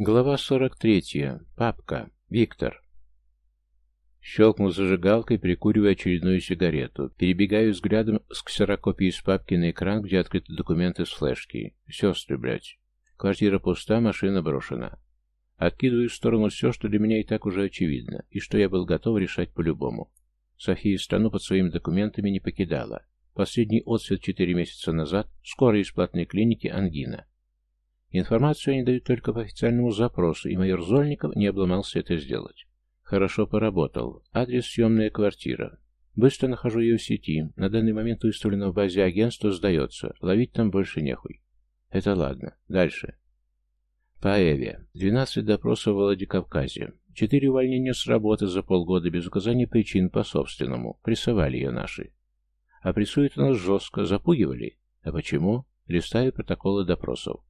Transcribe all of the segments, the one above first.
Глава 43. Папка. Виктор. Щелкнул зажигалкой, прикуривая очередную сигарету. Перебегаю взглядом с ксерокопией из папки на экран, где открыты документы с флешки. Сестры, блядь. Квартира пуста, машина брошена. Откидываю в сторону все, что для меня и так уже очевидно, и что я был готов решать по-любому. София страну под своими документами не покидала. Последний отсвет четыре месяца назад, скоро из платной клиники ангина. Информацию они дают только по официальному запросу, и майор Зольников не обломался это сделать. Хорошо поработал. Адрес съемная квартира. Быстро нахожу ее в сети. На данный момент выставлено в базе агентства, сдается. Ловить там больше нехуй. Это ладно. Дальше. По Эве. 12 допросов в Владикавказе. Четыре увольнения с работы за полгода без указания причин по собственному. Прессовали ее наши. А прессуют нас жестко. Запугивали. А почему? Листаю протоколы допросов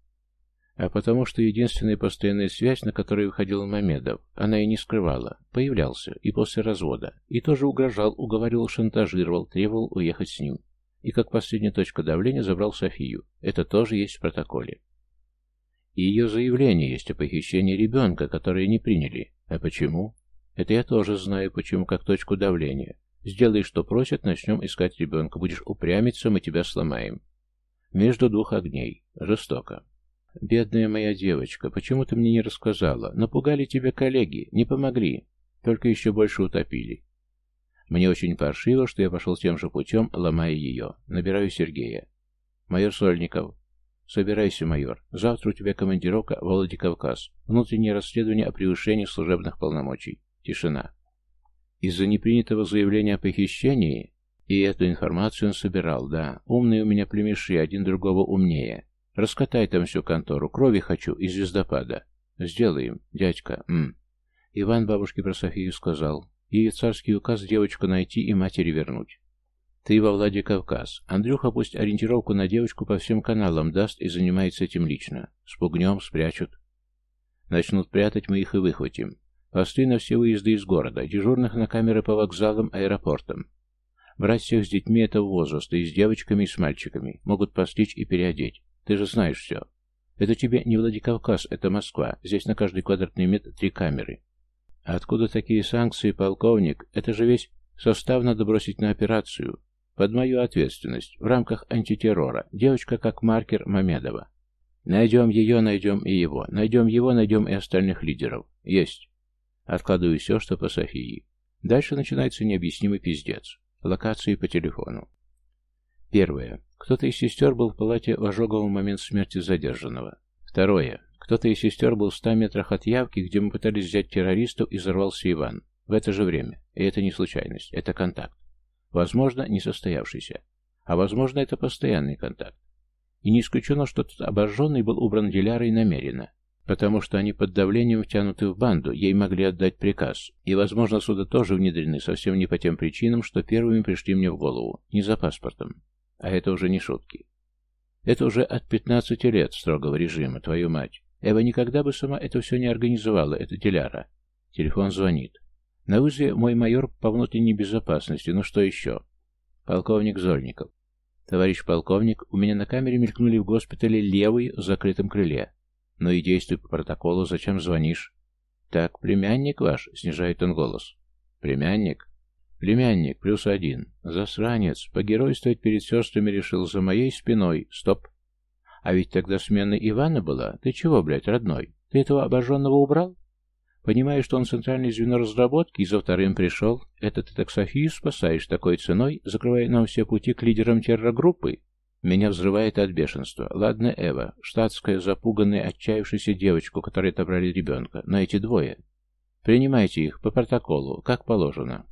а потому что единственная постоянная связь, на которой выходил Мамедов, она и не скрывала, появлялся и после развода, и тоже угрожал, уговаривал, шантажировал, требовал уехать с ним. И как последняя точка давления забрал Софию. Это тоже есть в протоколе. И ее заявление есть о похищении ребенка, которое не приняли. А почему? Это я тоже знаю, почему, как точку давления. Сделай, что просят, начнем искать ребенка. Будешь упрямиться, мы тебя сломаем. Между двух огней. Жестоко. «Бедная моя девочка, почему ты мне не рассказала? Напугали тебя коллеги, не помогли, только еще больше утопили». Мне очень паршиво, что я пошел тем же путем, ломая ее. Набираю Сергея. «Майор Сольников». «Собирайся, майор. Завтра у тебя командировка в Владикавказ. Внутреннее расследование о превышении служебных полномочий. Тишина». Из-за непринятого заявления о похищении и эту информацию он собирал, да. Умные у меня племеши, один другого умнее. Раскатай там всю контору. Крови хочу и звездопада. Сделаем, дядька. М. Иван бабушке про Софию сказал. Ей царский указ девочку найти и матери вернуть. Ты во Владе Кавказ. Андрюха пусть ориентировку на девочку по всем каналам даст и занимается этим лично. Спугнем, спрячут. Начнут прятать, мы их и выхватим. Посты на все выезды из города, дежурных на камеры по вокзалам, аэропортам. Брать всех с детьми этого возраста, и с девочками, и с мальчиками. Могут постричь и переодеть. Ты же знаешь все. Это тебе не Владикавказ, это Москва. Здесь на каждый квадратный метр три камеры. А откуда такие санкции, полковник? Это же весь состав надо бросить на операцию. Под мою ответственность. В рамках антитеррора. Девочка как маркер Мамедова. Найдем ее, найдем и его. Найдем его, найдем и остальных лидеров. Есть. Откладываю все, что по Софии. Дальше начинается необъяснимый пиздец. Локации по телефону. Первое. Кто-то из сестер был в палате в ожоговом момент смерти задержанного. Второе. Кто-то из сестер был в ста метрах от явки, где мы пытались взять террористов, и взорвался Иван. В это же время. И это не случайность, это контакт. Возможно, не состоявшийся. А возможно, это постоянный контакт. И не исключено, что тот обожженный был убран Дилярой намеренно, потому что они под давлением втянуты в банду, ей могли отдать приказ. И, возможно, сюда тоже внедрены совсем не по тем причинам, что первыми пришли мне в голову, не за паспортом. А это уже не шутки. Это уже от 15 лет строгого режима, твою мать. Эва никогда бы сама это все не организовала, это Диляра. Телефон звонит. На вызове мой майор по внутренней безопасности, ну что еще? Полковник Зольников. Товарищ полковник, у меня на камере мелькнули в госпитале левый в закрытом крыле. Ну и действуй по протоколу, зачем звонишь? Так, племянник ваш, снижает он голос. Племянник? Племянник, плюс один. Засранец, погеройствовать перед сестрами решил за моей спиной. Стоп. А ведь тогда смена Ивана была. Ты чего, блядь, родной? Ты этого обожженного убрал? Понимаешь, что он центральное звено разработки и за вторым пришел? Это ты так Софию спасаешь такой ценой, закрывая нам все пути к лидерам терроргруппы? Меня взрывает от бешенства. Ладно, Эва, штатская, запуганная, отчаявшаяся девочку, которой отобрали ребенка. Но эти двое. Принимайте их по протоколу, как положено.